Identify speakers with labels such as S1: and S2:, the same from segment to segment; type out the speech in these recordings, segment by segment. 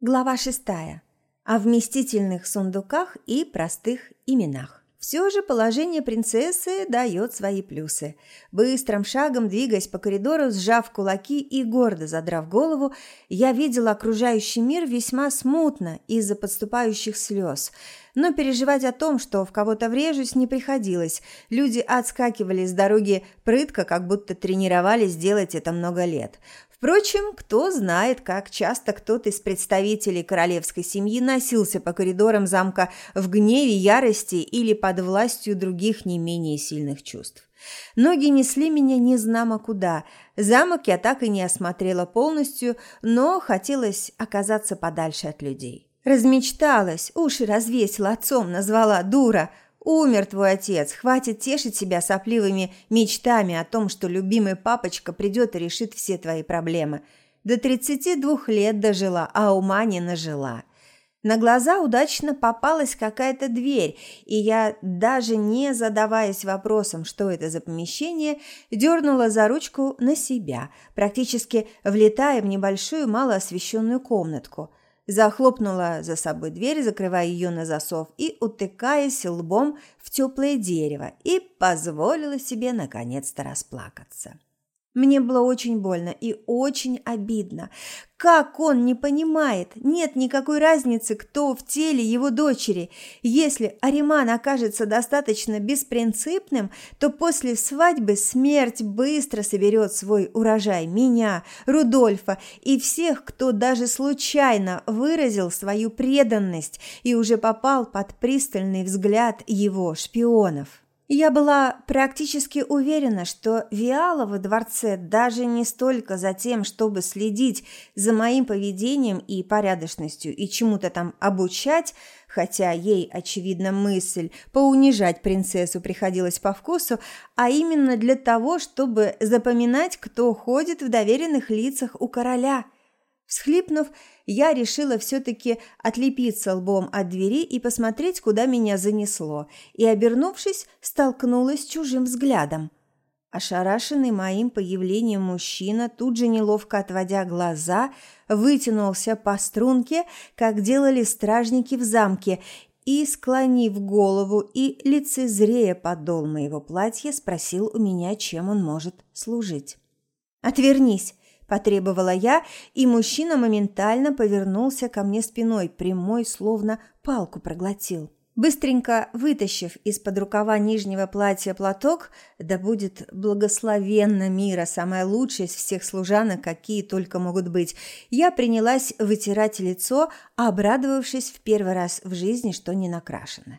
S1: Глава шестая. О вместительных сундуках и простых именах. Все же положение принцессы дает свои плюсы. Быстрым шагом, двигаясь по коридору, сжав кулаки и гордо задрав голову, я видела окружающий мир весьма смутно из-за подступающих слез. Но переживать о том, что в кого-то врежусь, не приходилось. Люди отскакивали с дороги прытко, как будто тренировались делать это много лет. Впрочем, кто знает, как часто кто-то из представителей королевской семьи носился по коридорам замка в гневе, ярости или под властью других не менее сильных чувств. Ноги несли меня незнамо куда. Замок я так и не осмотрела полностью, но хотелось оказаться подальше от людей. Размечталась, уши развесила, отцом назвала дура – Умер твой отец, хватит тешить себя сопливыми мечтами о том, что любимый папочка придет и решит все твои проблемы. До 32 лет дожила, а ума не нажила. На глаза удачно попалась какая-то дверь, и я, даже не задаваясь вопросом, что это за помещение, дернула за ручку на себя, практически влетая в небольшую малоосвещенную комнатку – захлопнула за собой дверь, закрывая ее на засов и утыкаясь лбом в теплое дерево, и позволила себе наконец-то расплакаться. Мне было очень больно и очень обидно. Как он не понимает? Нет никакой разницы, кто в теле его дочери. Если Ариман окажется достаточно беспринципным, то после свадьбы смерть быстро соберет свой урожай меня, Рудольфа и всех, кто даже случайно выразил свою преданность и уже попал под пристальный взгляд его шпионов. Я была практически уверена, что Виала во дворце даже не столько за тем, чтобы следить за моим поведением и порядочностью и чему-то там обучать, хотя ей, очевидно, мысль поунижать принцессу приходилась по вкусу, а именно для того, чтобы запоминать, кто ходит в доверенных лицах у короля – Всхлипнув, я решила все-таки отлепиться лбом от двери и посмотреть, куда меня занесло, и, обернувшись, столкнулась с чужим взглядом. Ошарашенный моим появлением мужчина, тут же неловко отводя глаза, вытянулся по струнке, как делали стражники в замке, и, склонив голову и лицезрея подол моего платья, спросил у меня, чем он может служить. «Отвернись!» Потребовала я, и мужчина моментально повернулся ко мне спиной, прямой, словно палку проглотил. Быстренько вытащив из-под рукава нижнего платья платок, да будет благословенно мира, самая лучшая из всех служанок, какие только могут быть, я принялась вытирать лицо, обрадовавшись в первый раз в жизни, что не накрашено.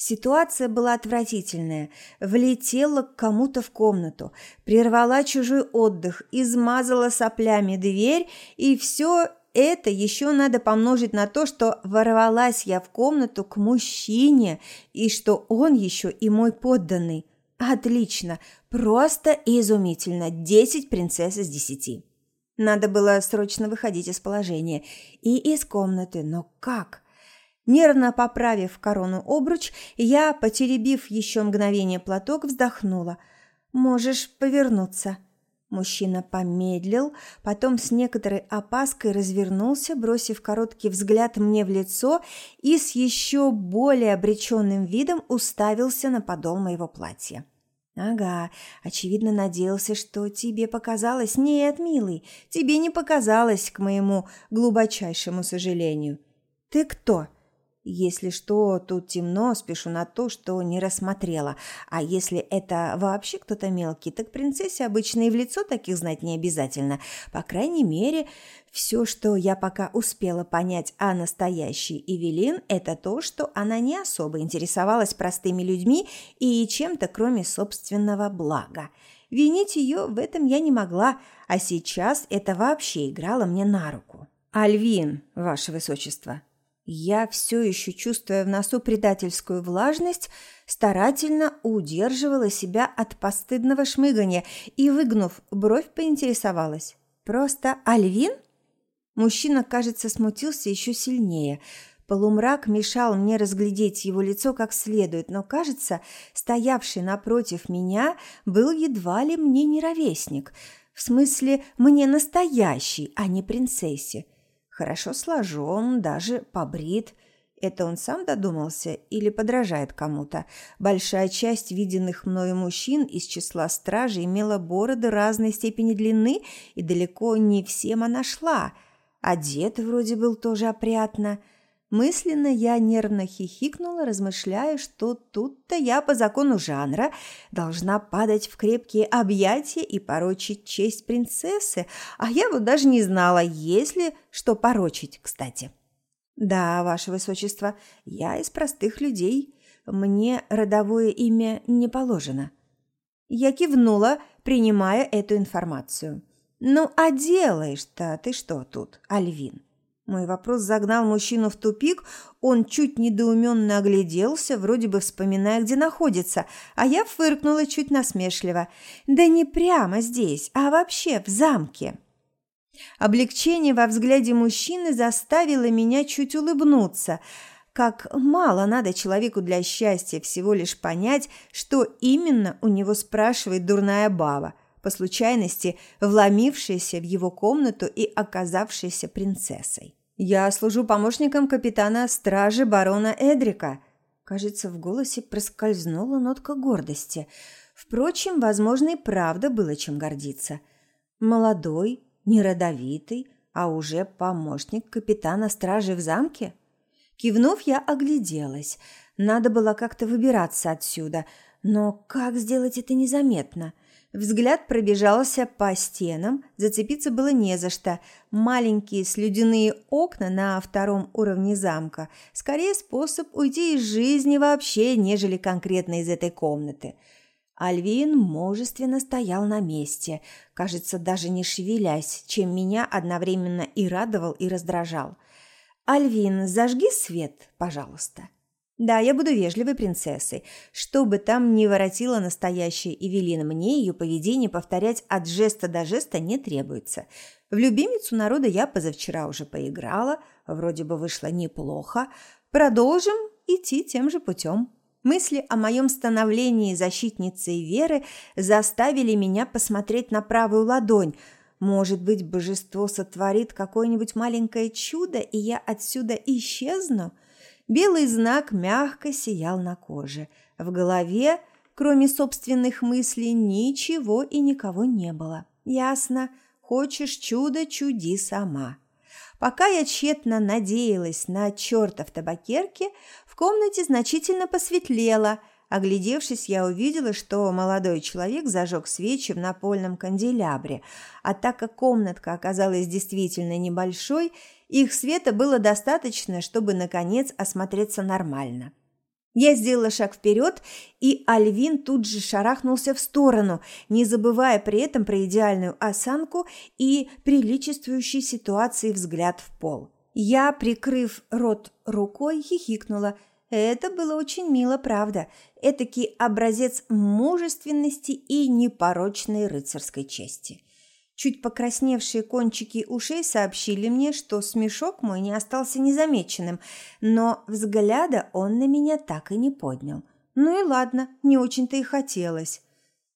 S1: Ситуация была отвратительная. Влетела к кому-то в комнату, прервала чужой отдых, измазала соплями дверь, и все это еще надо помножить на то, что ворвалась я в комнату к мужчине, и что он еще и мой подданный. Отлично, просто изумительно. Десять принцесс из десяти. Надо было срочно выходить из положения и из комнаты, но как? Нервно поправив корону обруч, я, потеребив еще мгновение платок, вздохнула. «Можешь повернуться». Мужчина помедлил, потом с некоторой опаской развернулся, бросив короткий взгляд мне в лицо и с еще более обреченным видом уставился на подол моего платья. «Ага, очевидно, надеялся, что тебе показалось. Нет, милый, тебе не показалось, к моему глубочайшему сожалению. Ты кто?» Если что, тут темно, спешу на то, что не рассмотрела. А если это вообще кто-то мелкий, так принцессе обычно и в лицо таких знать не обязательно. По крайней мере, все, что я пока успела понять о настоящей Эвелин, это то, что она не особо интересовалась простыми людьми и чем-то, кроме собственного блага. Винить ее в этом я не могла, а сейчас это вообще играло мне на руку. «Альвин, ваше высочество», я, все еще чувствуя в носу предательскую влажность, старательно удерживала себя от постыдного шмыгания и, выгнув бровь, поинтересовалась. «Просто Альвин?» Мужчина, кажется, смутился еще сильнее. Полумрак мешал мне разглядеть его лицо как следует, но, кажется, стоявший напротив меня был едва ли мне не ровесник. В смысле, мне настоящий, а не принцессе. Хорошо сложен, даже побрит. Это он сам додумался или подражает кому-то? Большая часть виденных мною мужчин из числа стражи имела бороды разной степени длины, и далеко не всем она шла. Одет вроде был тоже опрятно – Мысленно я нервно хихикнула, размышляя, что тут-то я по закону жанра должна падать в крепкие объятия и порочить честь принцессы, а я вот даже не знала, есть ли что порочить, кстати. Да, ваше высочество, я из простых людей, мне родовое имя не положено. Я кивнула, принимая эту информацию. Ну, а делаешь-то ты что тут, Альвин? Мой вопрос загнал мужчину в тупик, он чуть недоуменно огляделся, вроде бы вспоминая, где находится, а я фыркнула чуть насмешливо. «Да не прямо здесь, а вообще в замке». Облегчение во взгляде мужчины заставило меня чуть улыбнуться. Как мало надо человеку для счастья всего лишь понять, что именно у него спрашивает дурная баба, по случайности вломившаяся в его комнату и оказавшаяся принцессой. «Я служу помощником капитана стражи барона Эдрика». Кажется, в голосе проскользнула нотка гордости. Впрочем, возможно, и правда было чем гордиться. Молодой, неродовитый, а уже помощник капитана стражи в замке? Кивнув, я огляделась. Надо было как-то выбираться отсюда. Но как сделать это незаметно? – Взгляд пробежался по стенам, зацепиться было не за что. Маленькие слюдяные окна на втором уровне замка – скорее способ уйти из жизни вообще, нежели конкретно из этой комнаты. Альвин мужественно стоял на месте, кажется, даже не шевелясь, чем меня одновременно и радовал, и раздражал. «Альвин, зажги свет, пожалуйста». Да, я буду вежливой принцессой. Что бы там ни воротила настоящая Эвелина, мне ее поведение повторять от жеста до жеста не требуется. В любимицу народа я позавчера уже поиграла, вроде бы вышло неплохо. Продолжим идти тем же путем. Мысли о моем становлении защитницей веры заставили меня посмотреть на правую ладонь. Может быть, божество сотворит какое-нибудь маленькое чудо, и я отсюда исчезну?» Белый знак мягко сиял на коже. В голове, кроме собственных мыслей, ничего и никого не было. Ясно. Хочешь чудо, чуди сама. Пока я тщетно надеялась на черта в табакерке, в комнате значительно посветлело. Оглядевшись, я увидела, что молодой человек зажег свечи в напольном канделябре, а так как комнатка оказалась действительно небольшой, их света было достаточно, чтобы, наконец, осмотреться нормально. Я сделала шаг вперед, и Альвин тут же шарахнулся в сторону, не забывая при этом про идеальную осанку и приличествующий ситуации взгляд в пол. Я, прикрыв рот рукой, хихикнула. Это было очень мило, правда. Этакий образец мужественности и непорочной рыцарской чести. Чуть покрасневшие кончики ушей сообщили мне, что смешок мой не остался незамеченным, но взгляда он на меня так и не поднял. Ну и ладно, не очень-то и хотелось.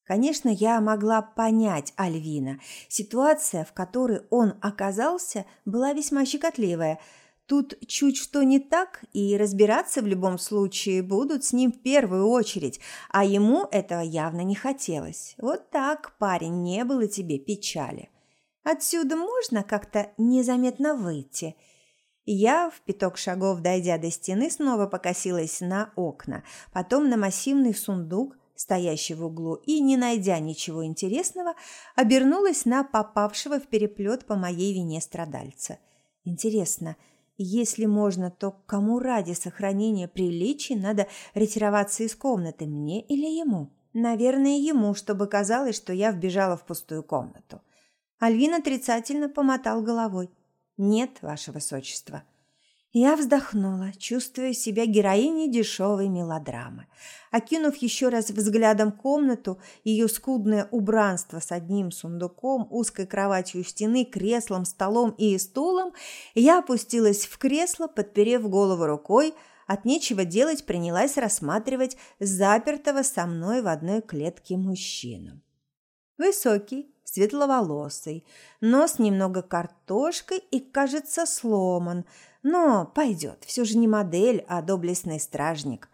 S1: Конечно, я могла понять Альвина. Ситуация, в которой он оказался, была весьма щекотливая – Тут чуть что не так, и разбираться в любом случае будут с ним в первую очередь, а ему этого явно не хотелось. Вот так, парень, не было тебе печали. Отсюда можно как-то незаметно выйти. Я, в пяток шагов дойдя до стены, снова покосилась на окна, потом на массивный сундук, стоящий в углу, и, не найдя ничего интересного, обернулась на попавшего в переплет по моей вине страдальца. Интересно, – если можно, то кому ради сохранения приличий надо ретироваться из комнаты, мне или ему? Наверное, ему, чтобы казалось, что я вбежала в пустую комнату. Альвин отрицательно помотал головой. «Нет, ваше высочество». Я вздохнула, чувствуя себя героиней дешевой мелодрамы. Окинув еще раз взглядом комнату, ее скудное убранство с одним сундуком, узкой кроватью у стены, креслом, столом и стулом, я опустилась в кресло, подперев голову рукой, от нечего делать принялась рассматривать запертого со мной в одной клетке мужчину. Высокий, светловолосый, нос немного картошкой и, кажется, сломан. Но пойдет, все же не модель, а доблестный стражник.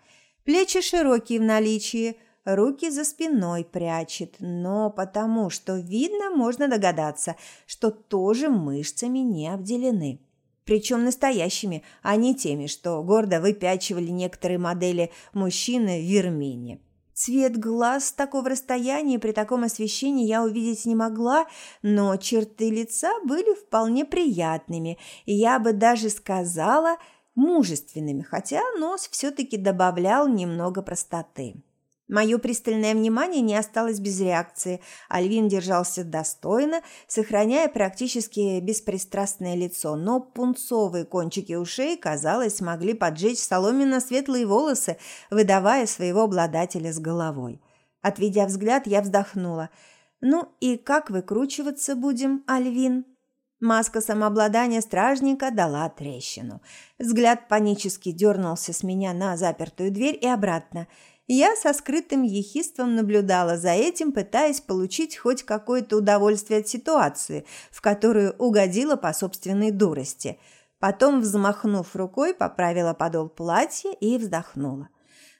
S1: Плечи широкие в наличии, руки за спиной прячет, но потому что видно, можно догадаться, что тоже мышцами не обделены. Причем настоящими, а не теми, что гордо выпячивали некоторые модели мужчины в Вермене. Цвет глаз с такого расстояния при таком освещении я увидеть не могла, но черты лица были вполне приятными, и я бы даже сказала мужественными, хотя нос все-таки добавлял немного простоты. Мое пристальное внимание не осталось без реакции. Альвин держался достойно, сохраняя практически беспристрастное лицо, но пунцовые кончики ушей, казалось, могли поджечь соломенно-светлые волосы, выдавая своего обладателя с головой. Отведя взгляд, я вздохнула. «Ну и как выкручиваться будем, Альвин?» Маска самообладания стражника дала трещину. Взгляд панически дернулся с меня на запертую дверь и обратно – я со скрытым ехидством наблюдала за этим, пытаясь получить хоть какое-то удовольствие от ситуации, в которую угодила по собственной дурости. Потом, взмахнув рукой, поправила подол платья и вздохнула.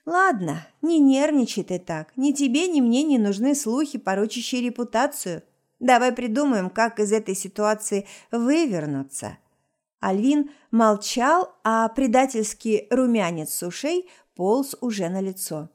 S1: «Ладно, не нервничай ты так. Ни тебе, ни мне не нужны слухи, порочащие репутацию. Давай придумаем, как из этой ситуации вывернуться». Альвин молчал, а предательский румянец с ушей полз уже на лицо.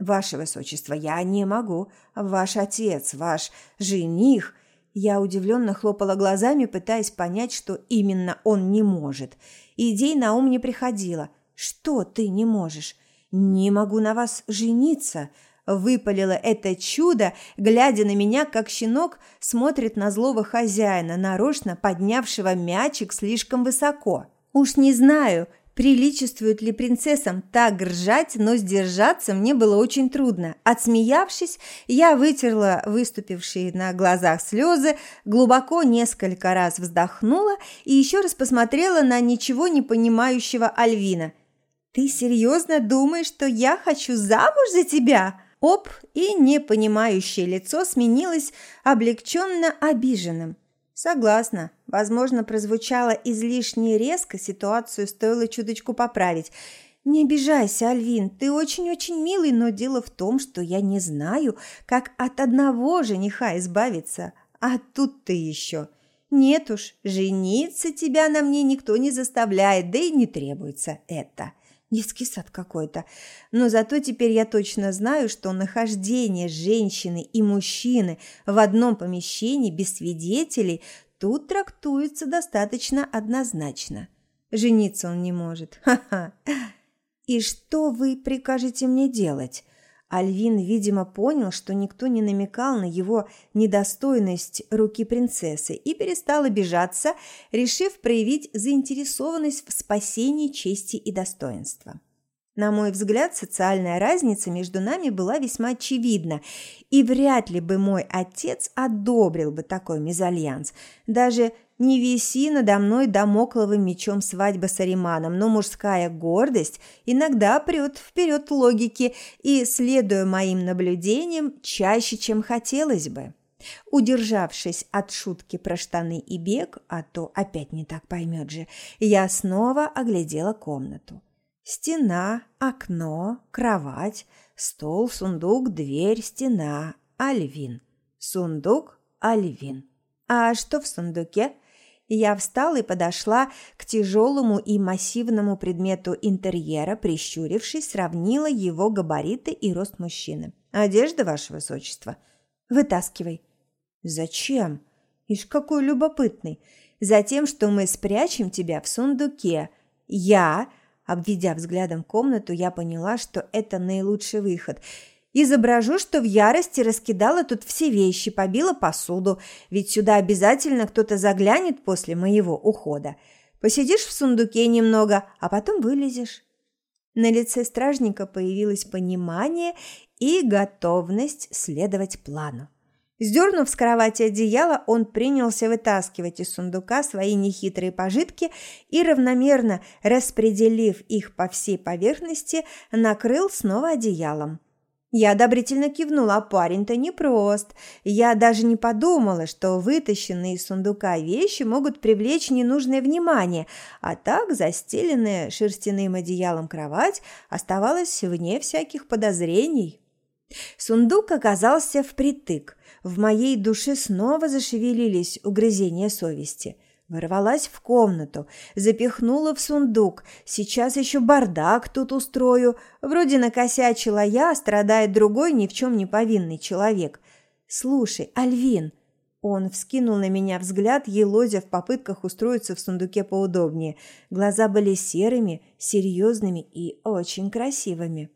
S1: «Ваше высочество, я не могу. Ваш отец, ваш жених...» Я удивленно хлопала глазами, пытаясь понять, что именно он не может. Идей на ум не приходило. «Что ты не можешь?» «Не могу на вас жениться», – выпалило это чудо, глядя на меня, как щенок смотрит на злого хозяина, нарочно поднявшего мячик слишком высоко. Уж не знаю, Приличествует ли принцессам так ржать, но сдержаться мне было очень трудно. Отсмеявшись, я вытерла выступившие на глазах слезы, глубоко несколько раз вздохнула и еще раз посмотрела на ничего не понимающего Альвина. «Ты серьезно думаешь, что я хочу замуж за тебя?» Оп, и непонимающее лицо сменилось облегченно обиженным. Согласна. Возможно, прозвучало излишне резко, ситуацию стоило чуточку поправить. Не обижайся, Альвин, ты очень-очень милый, но дело в том, что я не знаю, как от одного жениха избавиться. А тут ты еще. Нет уж, жениться тебя на мне никто не заставляет, да и не требуется это. Детский сад какой-то. Но зато теперь я точно знаю, что нахождение женщины и мужчины в одном помещении без свидетелей тут трактуется достаточно однозначно. Жениться он не может. Ха-ха. И что вы прикажете мне делать? Альвин, видимо, понял, что никто не намекал на его недостойность руки принцессы и перестал обижаться, решив проявить заинтересованность в спасении чести и достоинства. На мой взгляд, социальная разница между нами была весьма очевидна, и вряд ли бы мой отец одобрил бы такой мезальянс. Даже не виси надо мной домокловым мечом свадьбы с Ариманом, но мужская гордость иногда прет вперед логики и, следуя моим наблюдениям, чаще, чем хотелось бы. Удержавшись от шутки про штаны и бег, а то опять не так поймет же, я снова оглядела комнату. Стена, окно, кровать, стол, сундук, дверь, стена, альвин. Сундук, альвин. А что в сундуке? Я встала и подошла к тяжелому и массивному предмету интерьера, прищурившись, сравнила его габариты и рост мужчины. «Одежда, ваше высочество?» «Вытаскивай». «Зачем?» «Ишь, какой любопытный!» «Затем, что мы спрячем тебя в сундуке. Я...» Обведя взглядом комнату, я поняла, что это наилучший выход – Изображу, что в ярости раскидала тут все вещи, побила посуду, ведь сюда обязательно кто-то заглянет после моего ухода. Посидишь в сундуке немного, а потом вылезешь. На лице стражника появилось понимание и готовность следовать плану. Сдернув с кровати одеяло, он принялся вытаскивать из сундука свои нехитрые пожитки и, равномерно распределив их по всей поверхности, накрыл снова одеялом. Я одобрительно кивнула, а парень-то непрост. Я даже не подумала, что вытащенные из сундука вещи могут привлечь ненужное внимание, а так застеленная шерстяным одеялом кровать оставалась вне всяких подозрений. Сундук оказался впритык. В моей душе снова зашевелились угрызения совести – Ворвалась в комнату, запихнула в сундук. Сейчас еще бардак тут устрою. Вроде накосячила я, страдает другой ни в чем не повинный человек. «Слушай, Альвин!» Он вскинул на меня взгляд, елозя в попытках устроиться в сундуке поудобнее. Глаза были серыми, серьезными и очень красивыми.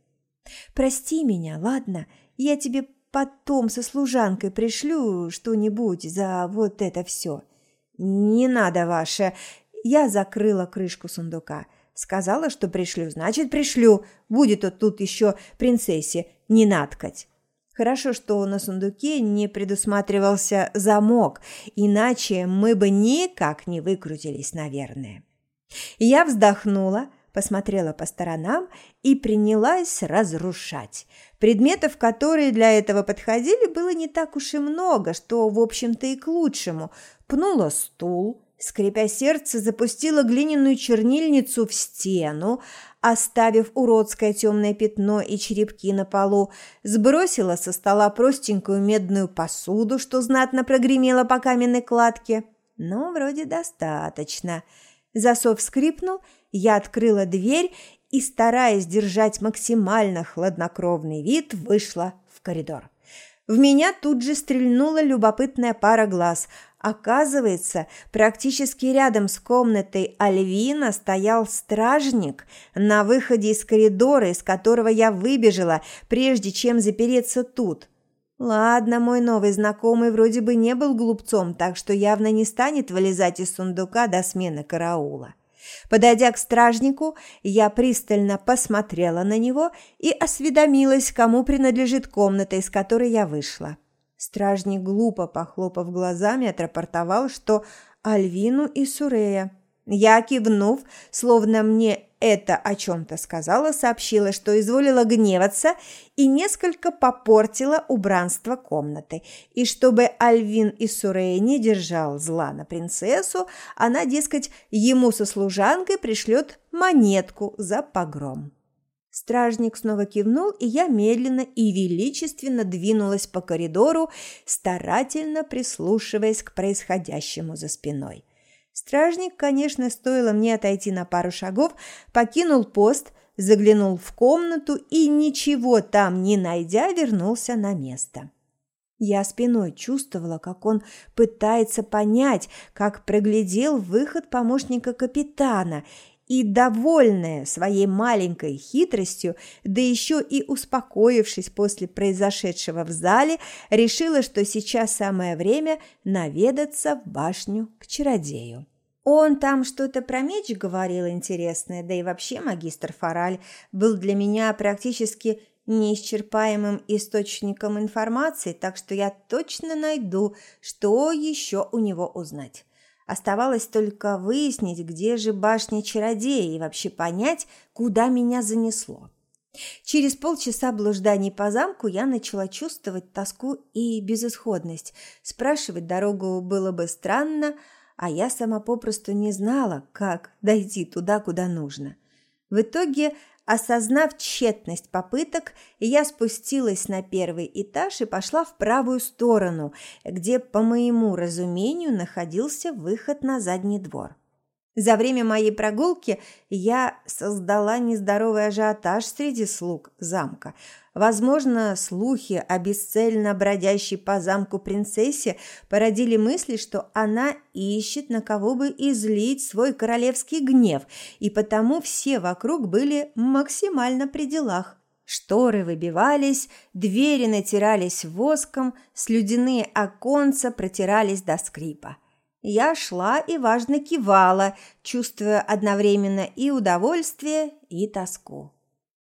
S1: «Прости меня, ладно? Я тебе потом со служанкой пришлю что-нибудь за вот это все». «Не надо ваше!» Я закрыла крышку сундука. Сказала, что пришлю, значит, пришлю. Будет вот тут еще принцессе не наткать. Хорошо, что на сундуке не предусматривался замок, иначе мы бы никак не выкрутились, наверное. Я вздохнула, посмотрела по сторонам и принялась разрушать. Предметов, которые для этого подходили, было не так уж и много, что, в общем-то, и к лучшему. Пнула стул, скрипя сердце, запустила глиняную чернильницу в стену, оставив уродское темное пятно и черепки на полу, сбросила со стола простенькую медную посуду, что знатно прогремела по каменной кладке. Ну, вроде достаточно. Засов скрипнул, я открыла дверь и, стараясь держать максимально хладнокровный вид, вышла в коридор. В меня тут же стрельнула любопытная пара глаз. Оказывается, практически рядом с комнатой Альвина стоял стражник на выходе из коридора, из которого я выбежала, прежде чем запереться тут. Ладно, мой новый знакомый вроде бы не был глупцом, так что явно не станет вылезать из сундука до смены караула. Подойдя к стражнику, я пристально посмотрела на него и осведомилась, кому принадлежит комната, из которой я вышла. Стражник, глупо похлопав глазами, отрапортовал, что Альвину и Сурея. Я, кивнув, словно мне это о чем-то сказала, сообщила, что изволила гневаться и несколько попортила убранство комнаты. И чтобы Альвин и Сурей не держал зла на принцессу, она, дескать, ему со служанкой пришлет монетку за погром. Стражник снова кивнул, и я медленно и величественно двинулась по коридору, старательно прислушиваясь к происходящему за спиной. Стражник, конечно, стоило мне отойти на пару шагов, покинул пост, заглянул в комнату и, ничего там не найдя, вернулся на место. Я спиной чувствовала, как он пытается понять, как проглядел выход помощника капитана и, довольная своей маленькой хитростью, да еще и успокоившись после произошедшего в зале, решила, что сейчас самое время наведаться в башню к чародею. Он там что-то про меч говорил интересное, да и вообще магистр Фараль был для меня практически неисчерпаемым источником информации, так что я точно найду, что еще у него узнать. Оставалось только выяснить, где же башня чародея и вообще понять, куда меня занесло. Через полчаса блужданий по замку я начала чувствовать тоску и безысходность. Спрашивать дорогу было бы странно, а я сама попросту не знала, как дойти туда, куда нужно. В итоге Осознав тщетность попыток, я спустилась на первый этаж и пошла в правую сторону, где, по моему разумению, находился выход на задний двор. За время моей прогулки я создала нездоровый ажиотаж среди слуг замка – Возможно, слухи о бесцельно бродящей по замку принцессе породили мысли, что она ищет на кого бы излить свой королевский гнев, и потому все вокруг были максимально при делах. Шторы выбивались, двери натирались воском, слюдяные оконца протирались до скрипа. Я шла и важно кивала, чувствуя одновременно и удовольствие, и тоску.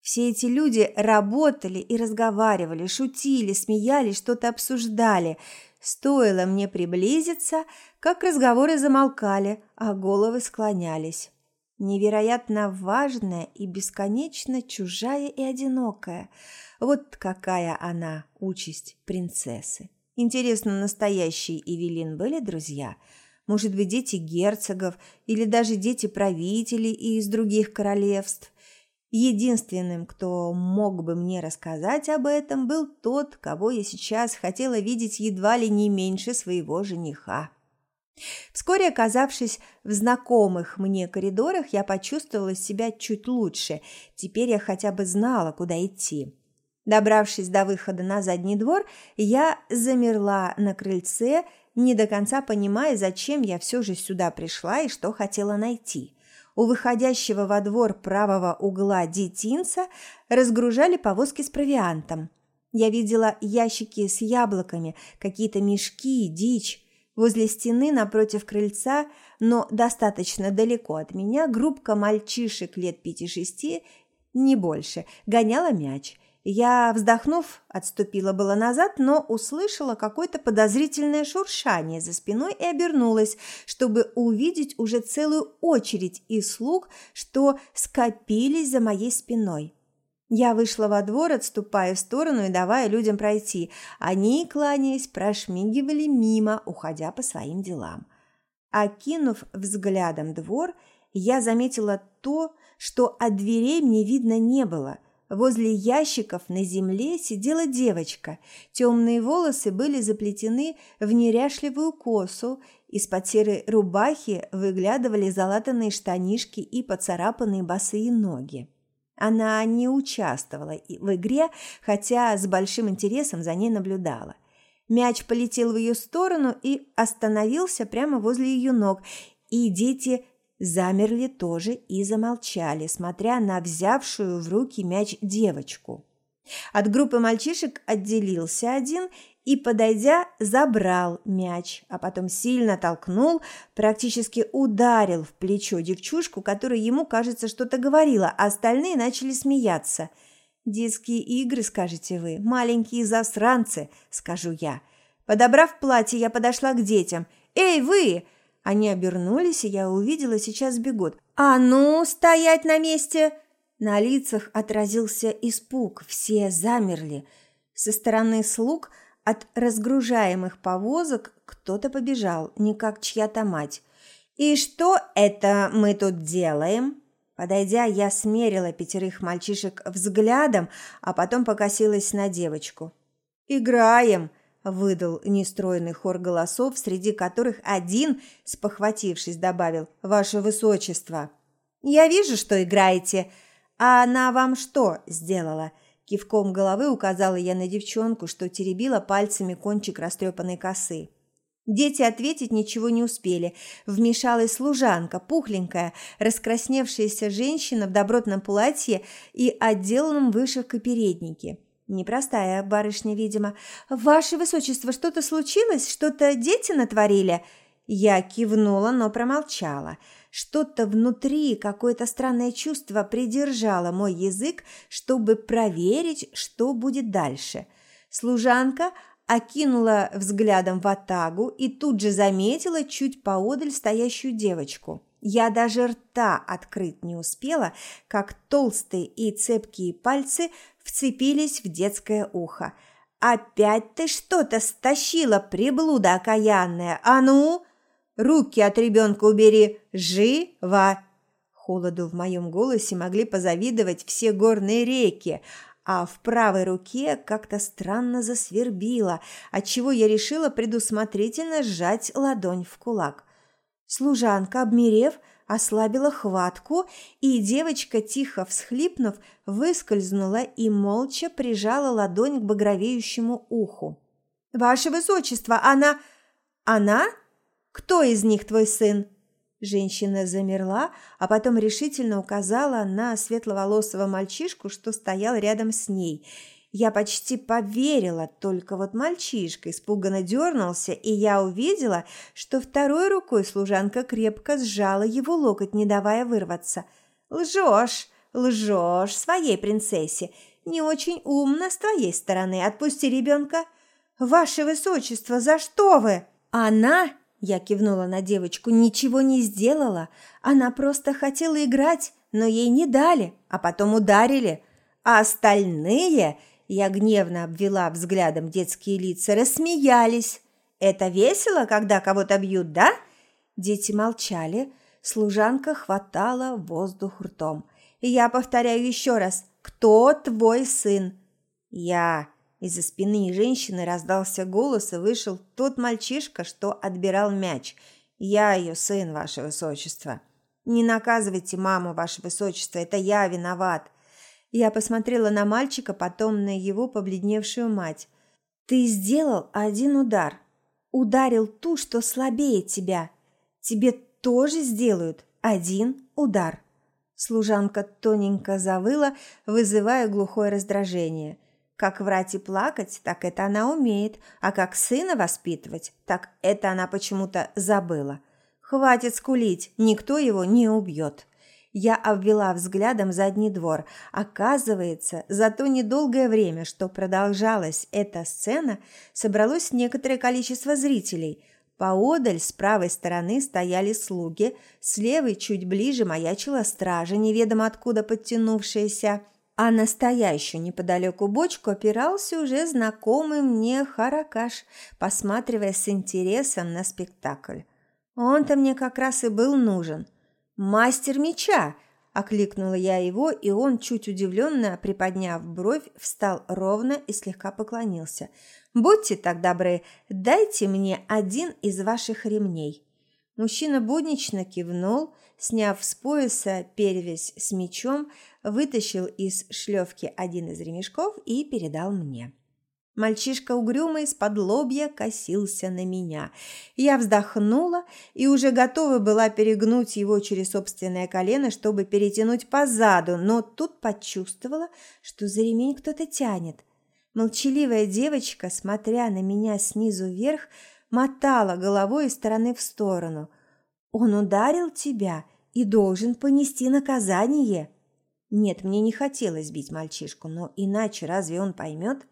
S1: Все эти люди работали и разговаривали, шутили, смеялись, что-то обсуждали. Стоило мне приблизиться, как разговоры замолкали, а головы склонялись. Невероятно важная и бесконечно чужая и одинокая. Вот какая она участь принцессы. Интересно, настоящие Эвелин были друзья? Может быть, дети герцогов или даже дети правителей из других королевств? Единственным, кто мог бы мне рассказать об этом, был тот, кого я сейчас хотела видеть едва ли не меньше своего жениха. Вскоре оказавшись в знакомых мне коридорах, я почувствовала себя чуть лучше. Теперь я хотя бы знала, куда идти. Добравшись до выхода на задний двор, я замерла на крыльце, не до конца понимая, зачем я все же сюда пришла и что хотела найти. У выходящего во двор правого угла детинца разгружали повозки с провиантом. Я видела ящики с яблоками, какие-то мешки, дичь. Возле стены напротив крыльца, но достаточно далеко от меня, группка мальчишек лет пяти-шести, не больше, гоняла мяч. Я, вздохнув, отступила было назад, но услышала какое-то подозрительное шуршание за спиной и обернулась, чтобы увидеть уже целую очередь из слуг, что скопились за моей спиной. Я вышла во двор, отступая в сторону и давая людям пройти. Они, кланяясь, прошмигивали мимо, уходя по своим делам. Окинув взглядом двор, я заметила то, что от дверей мне видно не было. Возле ящиков на земле сидела девочка. Темные волосы были заплетены в неряшливую косу, из-под серой рубахи выглядывали залатанные штанишки и поцарапанные босые ноги. Она не участвовала в игре, хотя с большим интересом за ней наблюдала. Мяч полетел в ее сторону и остановился прямо возле ее ног, и дети замерли тоже и замолчали, смотря на взявшую в руки мяч девочку. От группы мальчишек отделился один и, подойдя, забрал мяч, а потом сильно толкнул, практически ударил в плечо девчушку, которая ему, кажется, что-то говорила, а остальные начали смеяться. «Детские игры, скажете вы, маленькие засранцы», – скажу я. Подобрав платье, я подошла к детям. «Эй, вы!» Они обернулись, и я увидела, сейчас бегут. «А ну, стоять на месте!» На лицах отразился испуг, все замерли. Со стороны слуг – от разгружаемых повозок кто-то побежал, не как чья-то мать. «И что это мы тут делаем?» Подойдя, я смерила пятерых мальчишек взглядом, а потом покосилась на девочку. «Играем!» – выдал нестройный хор голосов, среди которых один, спохватившись, добавил «Ваше Высочество!» «Я вижу, что играете. А она вам что сделала?» Кивком головы указала я на девчонку, что теребила пальцами кончик растрепанной косы. Дети ответить ничего не успели. Вмешалась служанка, пухленькая, раскрасневшаяся женщина в добротном платье и отделанном вышивкой переднике. Непростая барышня, видимо. «Ваше высочество, что-то случилось? Что-то дети натворили?» Я кивнула, но промолчала. Что-то внутри, какое-то странное чувство придержало мой язык, чтобы проверить, что будет дальше. Служанка окинула взглядом в атагу и тут же заметила чуть поодаль стоящую девочку. Я даже рта открыть не успела, как толстые и цепкие пальцы вцепились в детское ухо. «Опять ты что-то стащила, приблуда окаянная! А ну!» Руки от ребенка убери! Живо!» Холоду в моем голосе могли позавидовать все горные реки, а в правой руке как-то странно засвербило, отчего я решила предусмотрительно сжать ладонь в кулак. Служанка, обмерев, ослабила хватку, и девочка, тихо всхлипнув, выскользнула и молча прижала ладонь к багровеющему уху. «Ваше высочество, она... она...» Кто из них твой сын?» Женщина замерла, а потом решительно указала на светловолосого мальчишку, что стоял рядом с ней. Я почти поверила, только вот мальчишка испуганно дернулся, и я увидела, что второй рукой служанка крепко сжала его локоть, не давая вырваться. «Лжешь, лжешь своей принцессе. Не очень умно с твоей стороны. Отпусти ребенка». «Ваше высочество, за что вы?» «Она Я кивнула на девочку. «Ничего не сделала. Она просто хотела играть, но ей не дали, а потом ударили. А остальные...» Я гневно обвела взглядом детские лица, рассмеялись. «Это весело, когда кого-то бьют, да?» Дети молчали. Служанка хватала воздух ртом. «Я повторяю еще раз. Кто твой сын?» «Я». Из-за спины женщины раздался голос, и вышел тот мальчишка, что отбирал мяч. «Я ее сын, ваше высочество». «Не наказывайте маму, ваше высочество, это я виноват». Я посмотрела на мальчика, потом на его побледневшую мать. «Ты сделал один удар. Ударил ту, что слабее тебя. Тебе тоже сделают один удар». Служанка тоненько завыла, вызывая глухое раздражение. Как врать и плакать, так это она умеет, а как сына воспитывать, так это она почему-то забыла. Хватит скулить, никто его не убьет. Я обвела взглядом задний двор. Оказывается, за то недолгое время, что продолжалась эта сцена, собралось некоторое количество зрителей. Поодаль с правой стороны стояли слуги, с левой чуть ближе маячила стража, неведомо откуда подтянувшаяся – а настоящую неподалеку бочку опирался уже знакомый мне Харакаш, посматривая с интересом на спектакль. Он-то мне как раз и был нужен. «Мастер меча!» – окликнула я его, и он, чуть удивленно приподняв бровь, встал ровно и слегка поклонился. «Будьте так добры, дайте мне один из ваших ремней». Мужчина буднично кивнул, сняв с пояса перевязь с мечом, вытащил из шлёвки один из ремешков и передал мне. Мальчишка угрюмый из-под лобья косился на меня. Я вздохнула и уже готова была перегнуть его через собственное колено, чтобы перетянуть по заду, но тут почувствовала, что за ремень кто-то тянет. Молчаливая девочка, смотря на меня снизу вверх, мотала головой из стороны в сторону. «Он ударил тебя и должен понести наказание». Нет, мне не хотелось бить мальчишку, но иначе разве он поймет?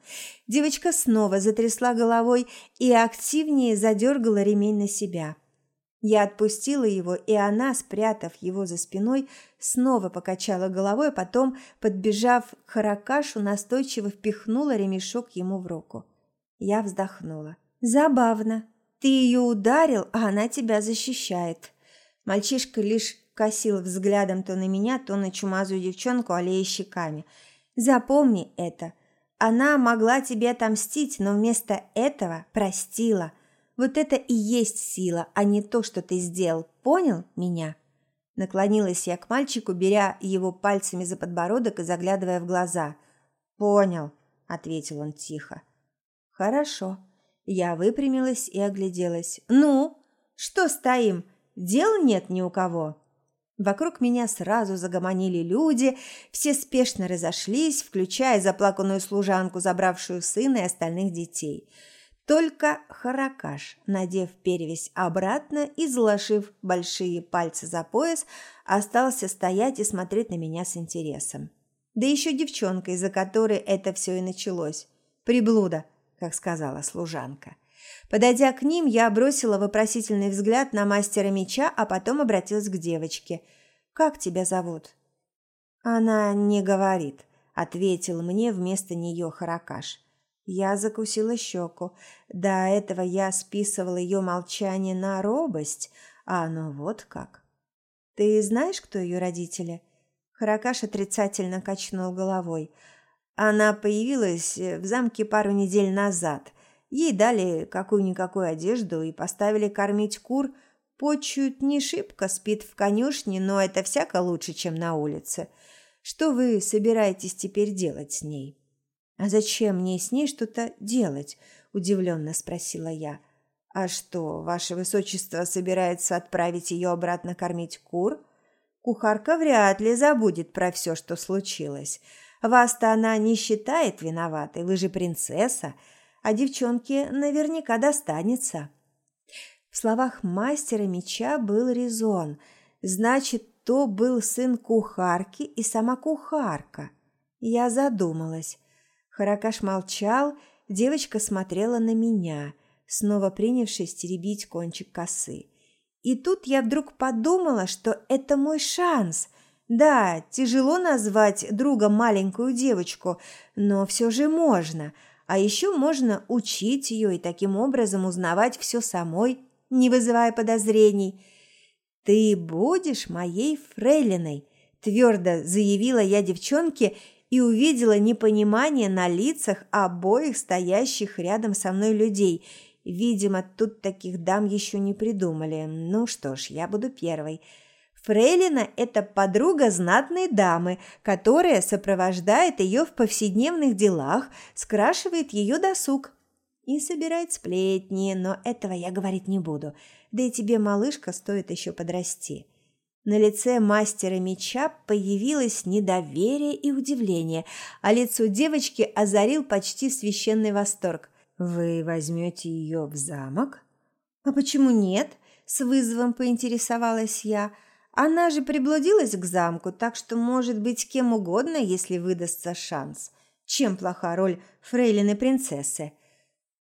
S1: Девочка снова затрясла головой и активнее задергала ремень на себя. Я отпустила его, и она, спрятав его за спиной, снова покачала головой, а потом, подбежав к Харакашу, настойчиво впихнула ремешок ему в руку. Я вздохнула. «Забавно. Ты ее ударил, а она тебя защищает». Мальчишка лишь косил взглядом то на меня, то на чумазую девчонку, аллея щеками. «Запомни это. Она могла тебе отомстить, но вместо этого простила. Вот это и есть сила, а не то, что ты сделал. Понял меня?» Наклонилась я к мальчику, беря его пальцами за подбородок и заглядывая в глаза. «Понял», — ответил он тихо. «Хорошо». Я выпрямилась и огляделась. «Ну, что стоим? Дел нет ни у кого?» Вокруг меня сразу загомонили люди, все спешно разошлись, включая заплаканную служанку, забравшую сына и остальных детей. Только Харакаш, надев перевязь обратно и заложив большие пальцы за пояс, остался стоять и смотреть на меня с интересом. Да еще девчонка, из-за которой это все и началось. Приблуда, как сказала служанка. Подойдя к ним, я бросила вопросительный взгляд на мастера меча, а потом обратилась к девочке. «Как тебя зовут?» «Она не говорит», — ответил мне вместо нее Харакаш. Я закусила щеку. До этого я списывала ее молчание на робость, а ну вот как. «Ты знаешь, кто ее родители?» Харакаш отрицательно качнул головой. Она появилась в замке пару недель назад. Ей дали какую-никакую одежду и поставили кормить кур. Почуют не шибко, спит в конюшне, но это всяко лучше, чем на улице. Что вы собираетесь теперь делать с ней?» «А зачем мне с ней что-то делать?» – удивленно спросила я. «А что, ваше высочество собирается отправить ее обратно кормить кур?» «Кухарка вряд ли забудет про все, что случилось. Вас-то она не считает виноватой, вы же принцесса, а девчонке наверняка достанется. В словах мастера меча был резон. Значит, то был сын кухарки и сама кухарка. Я задумалась. Харакаш молчал, девочка смотрела на меня. снова принявшись теребить кончик косы. И тут я вдруг подумала, что это мой шанс. Да, тяжело назвать другом маленькую девочку, но все же можно. А еще можно учить ее и таким образом узнавать все самой, не вызывая подозрений. «Ты будешь моей фрейлиной», – твердо заявила я девчонке и увидела непонимание на лицах обоих стоящих рядом со мной людей – Видимо, тут таких дам еще не придумали. Ну что ж, я буду первой. Фрейлина – это подруга знатной дамы, которая сопровождает ее в повседневных делах, скрашивает ее досуг и собирает сплетни, но этого я говорить не буду. Да и тебе, малышка, стоит еще подрасти. На лице мастера меча появилось недоверие и удивление, а лицо девочки озарил почти священный восторг. «Вы возьмете ее в замок?» «А почему нет?» – с вызовом поинтересовалась я. «Она же приблудилась к замку, так что может быть кем угодно, если выдастся шанс. Чем плоха роль фрейлины принцессы?»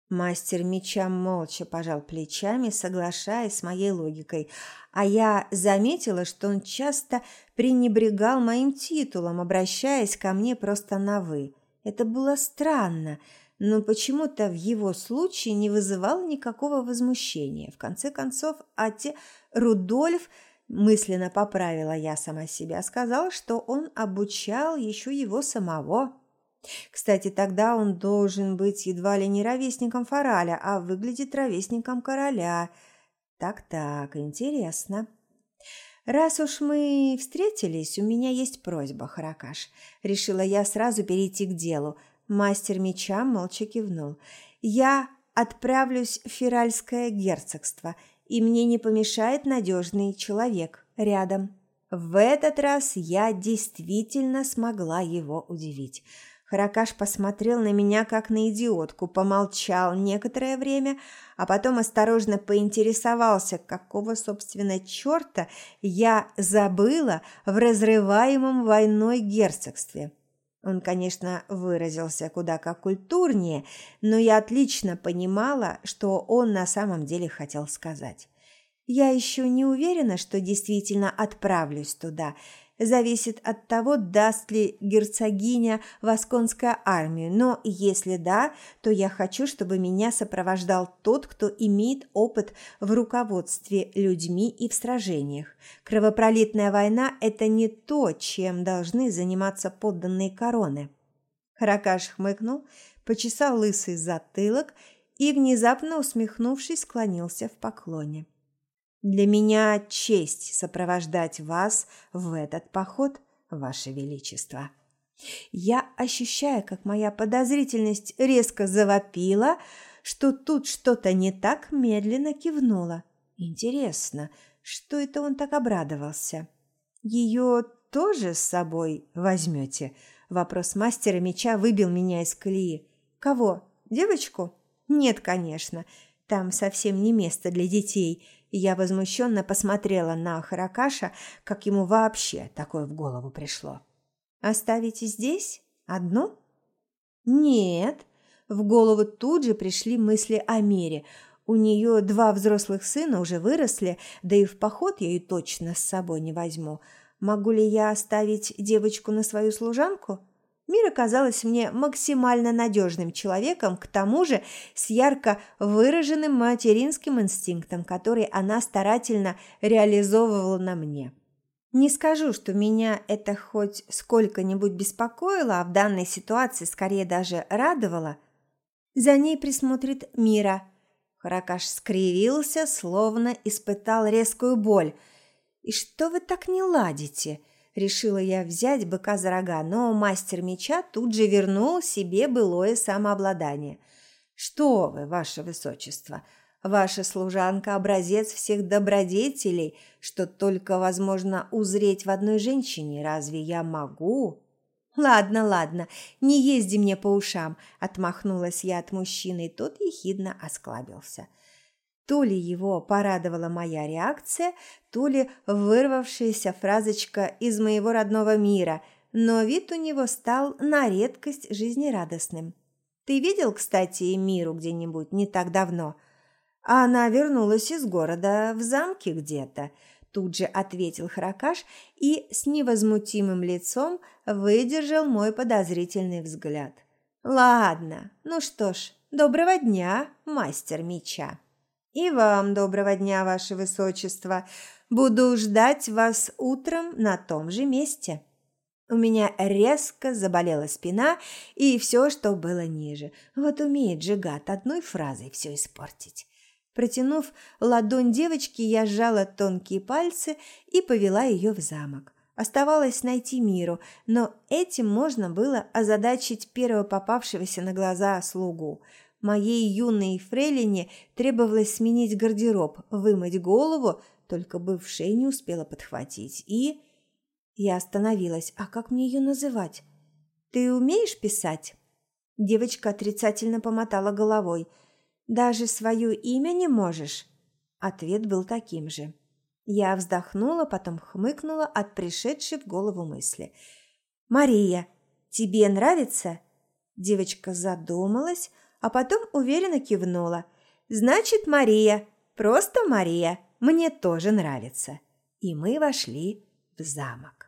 S1: Мастер меча молча пожал плечами, соглашаясь с моей логикой, а я заметила, что он часто пренебрегал моим титулом, обращаясь ко мне просто на «вы». Это было странно – но почему-то в его случае не вызывал никакого возмущения. В конце концов, Ати Рудольф, мысленно поправила я сама себя, сказал, что он обучал еще его самого. Кстати, тогда он должен быть едва ли не ровесником Фараля, а выглядит ровесником короля. Так-так, интересно. «Раз уж мы встретились, у меня есть просьба, Харакаш». Решила я сразу перейти к делу – Мастер меча молча кивнул. «Я отправлюсь в Феральское герцогство, и мне не помешает надежный человек рядом». В этот раз я действительно смогла его удивить. Харакаш посмотрел на меня как на идиотку, помолчал некоторое время, а потом осторожно поинтересовался, какого, собственно, черта я забыла в разрываемом войной герцогстве. Он, конечно, выразился куда как культурнее, но я отлично понимала, что он на самом деле хотел сказать. Я еще не уверена, что действительно отправлюсь туда – зависит от того, даст ли герцогиня Восконская армию, но если да, то я хочу, чтобы меня сопровождал тот, кто имеет опыт в руководстве людьми и в сражениях. Кровопролитная война – это не то, чем должны заниматься подданные короны. Харакаш хмыкнул, почесал лысый затылок и, внезапно усмехнувшись, склонился в поклоне. Для меня честь сопровождать вас в этот поход, ваше величество. Я ощущаю, как моя подозрительность резко завопила, что тут что-то не так, медленно кивнула. Интересно, что это он так обрадовался? Ее тоже с собой возьмете? Вопрос мастера меча выбил меня из колеи. Кого? Девочку? Нет, конечно. Там совсем не место для детей – я возмущенно посмотрела на Харакаша, как ему вообще такое в голову пришло. «Оставите здесь? Одну?» «Нет». В голову тут же пришли мысли о Мере. У нее два взрослых сына уже выросли, да и в поход я ее точно с собой не возьму. Могу ли я оставить девочку на свою служанку?» Мира казалась мне максимально надежным человеком, к тому же с ярко выраженным материнским инстинктом, который она старательно реализовывала на мне. Не скажу, что меня это хоть сколько-нибудь беспокоило, а в данной ситуации скорее даже радовало. За ней присмотрит Мира. Харакаш скривился, словно испытал резкую боль. «И что вы так не ладите?» Решила я взять быка за рога, но мастер меча тут же вернул себе былое самообладание. «Что вы, ваше высочество!» Ваша служанка – образец всех добродетелей, что только возможно узреть в одной женщине. Разве я могу?» «Ладно, ладно, не езди мне по ушам», – отмахнулась я от мужчины, и тот ехидно осклабился. То ли его порадовала моя реакция, то ли вырвавшаяся фразочка из моего родного мира, но вид у него стал на редкость жизнерадостным. «Ты видел, кстати, миру где-нибудь не так давно?» Она вернулась из города в замке где-то. Тут же ответил Харакаш и с невозмутимым лицом выдержал мой подозрительный взгляд. «Ладно, ну что ж, доброго дня, мастер меча». «И вам доброго дня, ваше высочество. Буду ждать вас утром на том же месте». У меня резко заболела спина и все, что было ниже. Вот умеет же гад одной фразой все испортить. Протянув ладонь девочки, я сжала тонкие пальцы и повела ее в замок. Оставалось найти миру, но этим можно было озадачить первого попавшегося на глаза слугу. Моей юной фрейлине требовалось сменить гардероб, вымыть голову, только бывшая не успела подхватить, и... Я остановилась. А как мне ее называть? «Ты умеешь писать?» Девочка отрицательно помотала головой – даже свое имя не можешь?» Ответ был таким же. Я вздохнула, потом хмыкнула от пришедшей в голову мысли. «Мария, тебе нравится?» Девочка задумалась, а потом уверенно кивнула. «Значит, Мария, просто Мария, мне тоже нравится». И мы вошли в замок.